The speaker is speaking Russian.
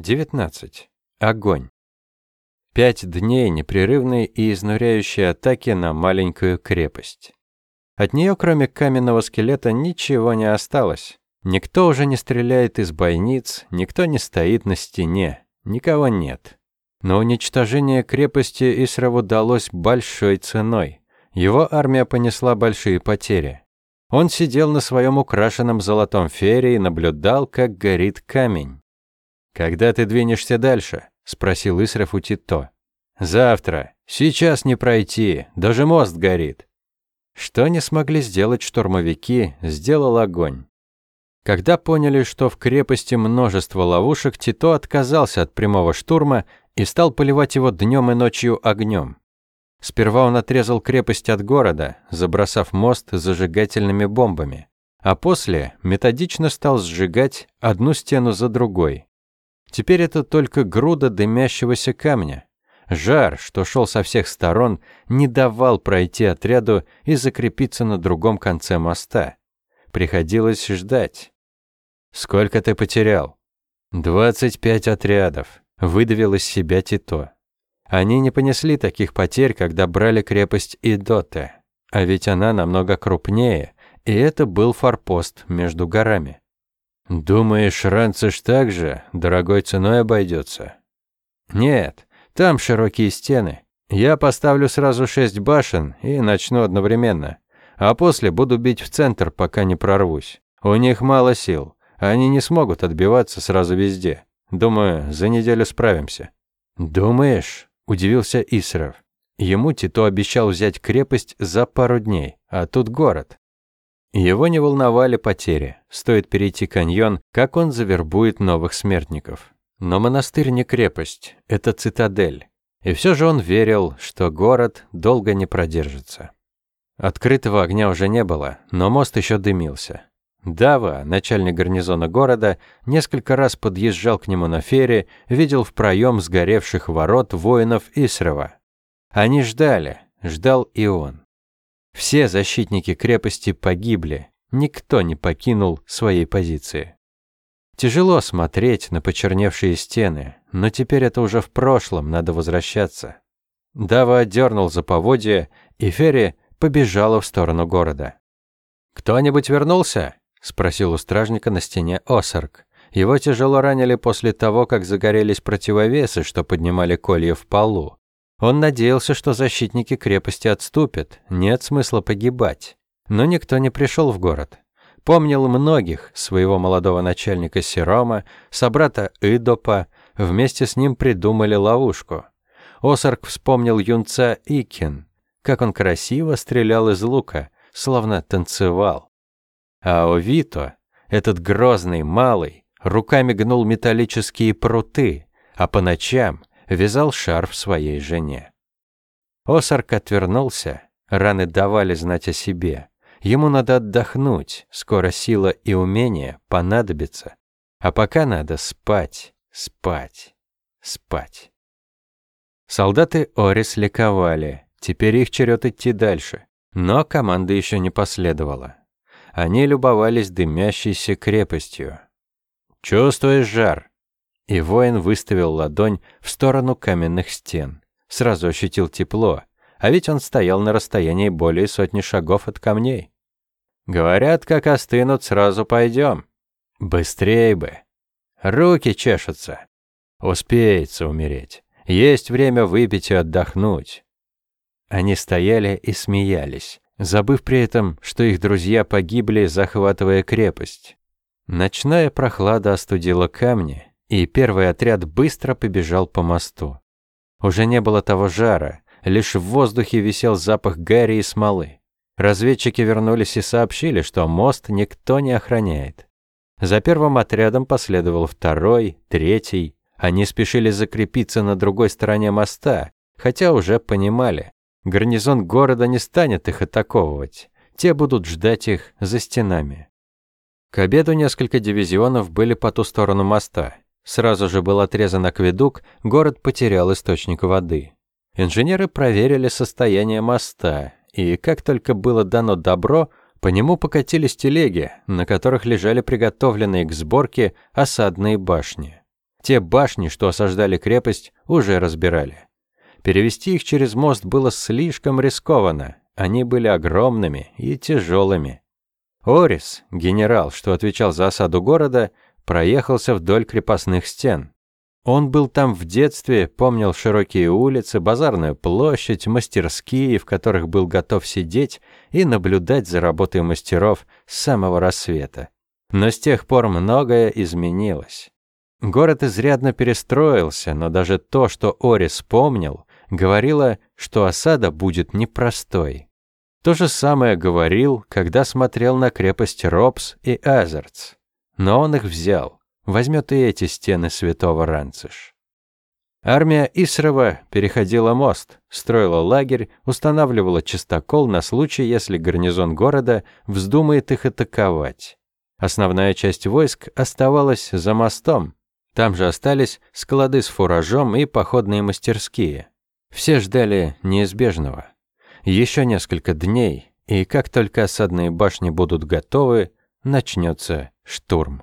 19. Огонь. Пять дней непрерывной и изнуряющей атаки на маленькую крепость. От нее, кроме каменного скелета, ничего не осталось. Никто уже не стреляет из бойниц, никто не стоит на стене, никого нет. Но уничтожение крепости Исраву далось большой ценой. Его армия понесла большие потери. Он сидел на своем украшенном золотом фере и наблюдал, как горит камень. «Когда ты двинешься дальше?» – спросил Исров у Тито. «Завтра. Сейчас не пройти. Даже мост горит». Что не смогли сделать штурмовики, сделал огонь. Когда поняли, что в крепости множество ловушек, Тито отказался от прямого штурма и стал поливать его днем и ночью огнем. Сперва он отрезал крепость от города, забросав мост зажигательными бомбами, а после методично стал сжигать одну стену за другой. Теперь это только груда дымящегося камня. Жар, что шел со всех сторон, не давал пройти отряду и закрепиться на другом конце моста. Приходилось ждать. «Сколько ты потерял?» «Двадцать пять отрядов», — выдавил из себя Тито. Они не понесли таких потерь, когда брали крепость Идоте. А ведь она намного крупнее, и это был форпост между горами. «Думаешь, Ранциш также дорогой ценой обойдется?» «Нет, там широкие стены. Я поставлю сразу шесть башен и начну одновременно. А после буду бить в центр, пока не прорвусь. У них мало сил. Они не смогут отбиваться сразу везде. Думаю, за неделю справимся». «Думаешь?» – удивился Исров. Ему Тито обещал взять крепость за пару дней, а тут город. Его не волновали потери. Стоит перейти каньон, как он завербует новых смертников. Но монастырь не крепость, это цитадель. И все же он верил, что город долго не продержится. Открытого огня уже не было, но мост еще дымился. Дава, начальник гарнизона города, несколько раз подъезжал к нему на фере, видел в проем сгоревших ворот воинов Исрова. Они ждали, ждал и он. Все защитники крепости погибли, никто не покинул своей позиции. Тяжело смотреть на почерневшие стены, но теперь это уже в прошлом, надо возвращаться. Дава дернул за поводья, и Ферри побежала в сторону города. «Кто-нибудь вернулся?» – спросил у стражника на стене Осарк. Его тяжело ранили после того, как загорелись противовесы, что поднимали колья в полу. Он надеялся, что защитники крепости отступят, нет смысла погибать. Но никто не пришел в город. Помнил многих, своего молодого начальника Серома, собрата Идопа, вместе с ним придумали ловушку. Осарк вспомнил юнца Икин, как он красиво стрелял из лука, словно танцевал. А Овито, этот грозный малый, руками гнул металлические пруты, а по ночам вязал шарф своей жене. Осарк отвернулся, раны давали знать о себе. Ему надо отдохнуть, скоро сила и умение понадобятся. А пока надо спать, спать, спать. Солдаты Орис ликовали, теперь их черед идти дальше. Но команда еще не последовала. Они любовались дымящейся крепостью. «Чувствуешь жар?» И воин выставил ладонь в сторону каменных стен. Сразу ощутил тепло, а ведь он стоял на расстоянии более сотни шагов от камней. Говорят, как остынут, сразу пойдем. Быстрей бы. Руки чешутся. Успеется умереть. Есть время выпить и отдохнуть. Они стояли и смеялись, забыв при этом, что их друзья погибли, захватывая крепость. Ночная прохлада остудила камни, и первый отряд быстро побежал по мосту. Уже не было того жара, лишь в воздухе висел запах гари и смолы. Разведчики вернулись и сообщили, что мост никто не охраняет. За первым отрядом последовал второй, третий. Они спешили закрепиться на другой стороне моста, хотя уже понимали, гарнизон города не станет их атаковывать. Те будут ждать их за стенами. К обеду несколько дивизионов были по ту сторону моста. Сразу же был отрезан акведук, город потерял источник воды. Инженеры проверили состояние моста, и как только было дано добро, по нему покатились телеги, на которых лежали приготовленные к сборке осадные башни. Те башни, что осаждали крепость, уже разбирали. Перевести их через мост было слишком рискованно. Они были огромными и тяжелыми. Орис, генерал, что отвечал за осаду города, проехался вдоль крепостных стен. Он был там в детстве, помнил широкие улицы, базарную площадь, мастерские, в которых был готов сидеть и наблюдать за работой мастеров с самого рассвета. Но с тех пор многое изменилось. Город изрядно перестроился, но даже то, что Орис помнил, говорило, что осада будет непростой. То же самое говорил, когда смотрел на крепость Робс и Азерц. Но он их взял возьмет и эти стены святого Ранциш. Армия Исрова переходила мост, строила лагерь, устанавливала чистокол на случай, если гарнизон города вздумает их атаковать. Основная часть войск оставалась за мостом. Там же остались склады с фуражом и походные мастерские. Все ждали неизбежного. Еще несколько дней, и как только осадные башни будут готовы, начнется штурм.